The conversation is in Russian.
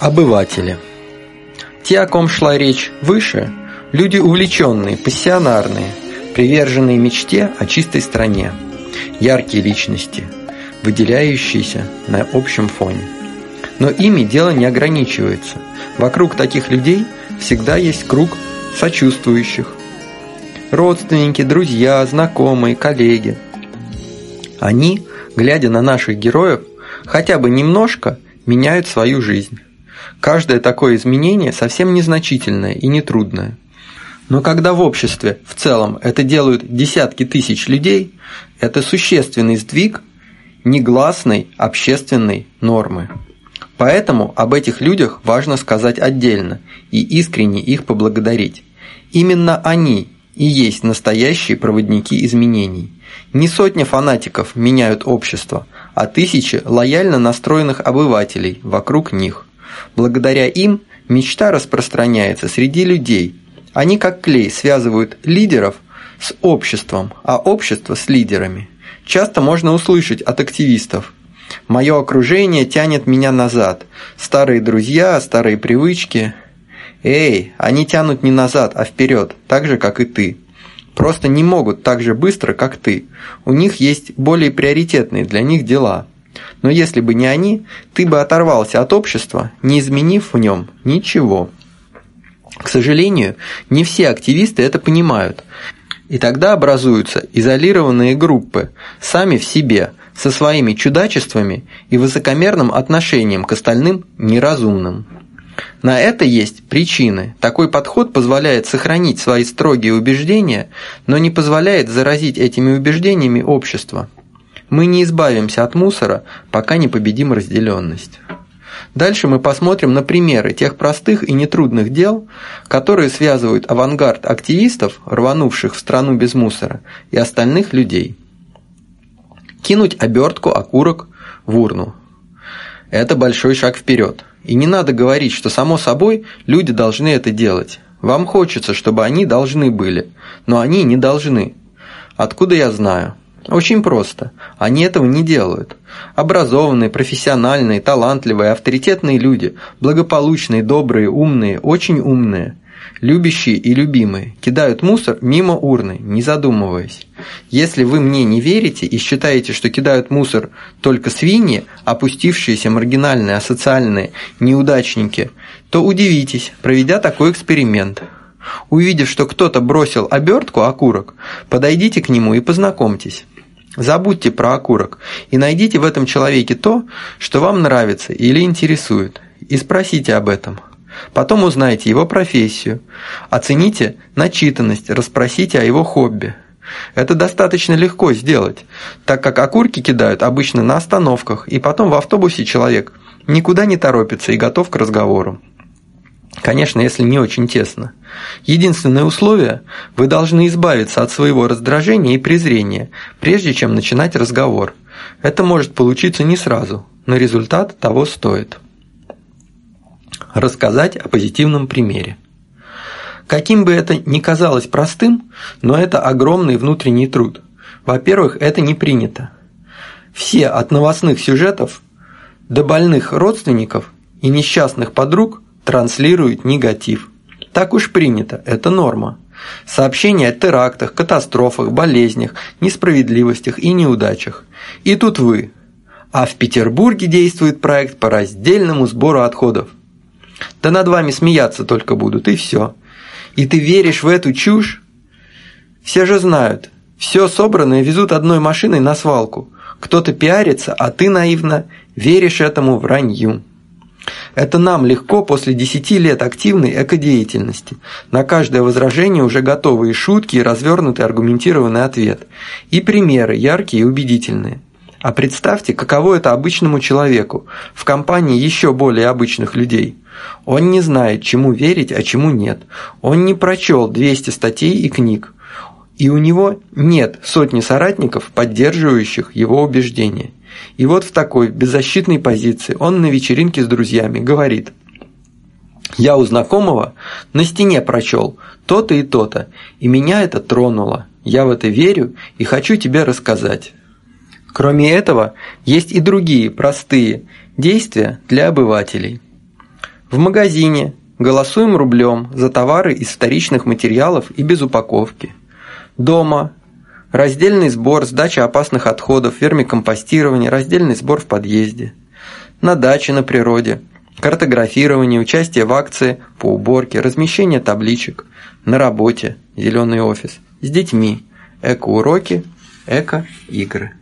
Обыватели. Те, о ком шла речь выше, люди увлеченные, пассионарные, приверженные мечте о чистой стране, яркие личности, выделяющиеся на общем фоне. Но ими дело не ограничивается. Вокруг таких людей всегда есть круг сочувствующих. Родственники, друзья, знакомые, коллеги. Они, глядя на наших героев, хотя бы немножко меняют свою жизнь. Каждое такое изменение совсем незначительное и нетрудное. Но когда в обществе в целом это делают десятки тысяч людей, это существенный сдвиг негласной общественной нормы. Поэтому об этих людях важно сказать отдельно и искренне их поблагодарить. Именно они и есть настоящие проводники изменений. Не сотни фанатиков меняют общество, а тысячи лояльно настроенных обывателей вокруг них. Благодаря им мечта распространяется среди людей. Они как клей связывают лидеров с обществом, а общество с лидерами. Часто можно услышать от активистов «Мое окружение тянет меня назад. Старые друзья, старые привычки». Эй, они тянут не назад, а вперед, так же, как и ты. Просто не могут так же быстро, как ты. У них есть более приоритетные для них дела. Но если бы не они, ты бы оторвался от общества, не изменив в нем ничего. К сожалению, не все активисты это понимают. И тогда образуются изолированные группы, сами в себе, со своими чудачествами и высокомерным отношением к остальным неразумным. На это есть причины. Такой подход позволяет сохранить свои строгие убеждения, но не позволяет заразить этими убеждениями общество. Мы не избавимся от мусора, пока не победим разделенность. Дальше мы посмотрим на примеры тех простых и нетрудных дел, которые связывают авангард активистов, рванувших в страну без мусора, и остальных людей. Кинуть обертку, окурок в урну. Это большой шаг вперед. И не надо говорить, что само собой люди должны это делать. Вам хочется, чтобы они должны были, но они не должны. Откуда я знаю? Очень просто. Они этого не делают. Образованные, профессиональные, талантливые, авторитетные люди, благополучные, добрые, умные, очень умные, любящие и любимые, кидают мусор мимо урны, не задумываясь. Если вы мне не верите и считаете, что кидают мусор только свиньи, опустившиеся маргинальные, асоциальные неудачники, то удивитесь, проведя такой эксперимент – Увидев, что кто-то бросил обертку окурок, подойдите к нему и познакомьтесь. Забудьте про окурок и найдите в этом человеке то, что вам нравится или интересует, и спросите об этом. Потом узнайте его профессию, оцените начитанность, расспросите о его хобби. Это достаточно легко сделать, так как окурки кидают обычно на остановках, и потом в автобусе человек никуда не торопится и готов к разговору. Конечно, если не очень тесно. Единственное условие – вы должны избавиться от своего раздражения и презрения, прежде чем начинать разговор. Это может получиться не сразу, но результат того стоит. Рассказать о позитивном примере. Каким бы это ни казалось простым, но это огромный внутренний труд. Во-первых, это не принято. Все от новостных сюжетов до больных родственников и несчастных подруг – транслирует негатив. Так уж принято, это норма. Сообщения о терактах, катастрофах, болезнях, несправедливостях и неудачах. И тут вы. А в Петербурге действует проект по раздельному сбору отходов. Да над вами смеяться только будут, и все. И ты веришь в эту чушь? Все же знают, все собранное везут одной машиной на свалку. Кто-то пиарится, а ты наивно веришь этому вранью. Это нам легко после 10 лет активной экодеятельности. На каждое возражение уже готовы и шутки, и развернутый аргументированный ответ. И примеры яркие и убедительные. А представьте, каково это обычному человеку в компании еще более обычных людей. Он не знает, чему верить, а чему нет. Он не прочел 200 статей и книг. И у него нет сотни соратников, поддерживающих его убеждения. И вот в такой беззащитной позиции он на вечеринке с друзьями говорит «Я у знакомого на стене прочел то-то и то-то, и меня это тронуло. Я в это верю и хочу тебе рассказать». Кроме этого, есть и другие простые действия для обывателей. В магазине голосуем рублем за товары из вторичных материалов и без упаковки. Дома раздельный сбор, сдача опасных отходов, вермикомпостирование, раздельный сбор в подъезде. На даче на природе картографирование, участие в акции по уборке, размещение табличек. На работе зеленый офис. С детьми эко-уроки, эко-игры.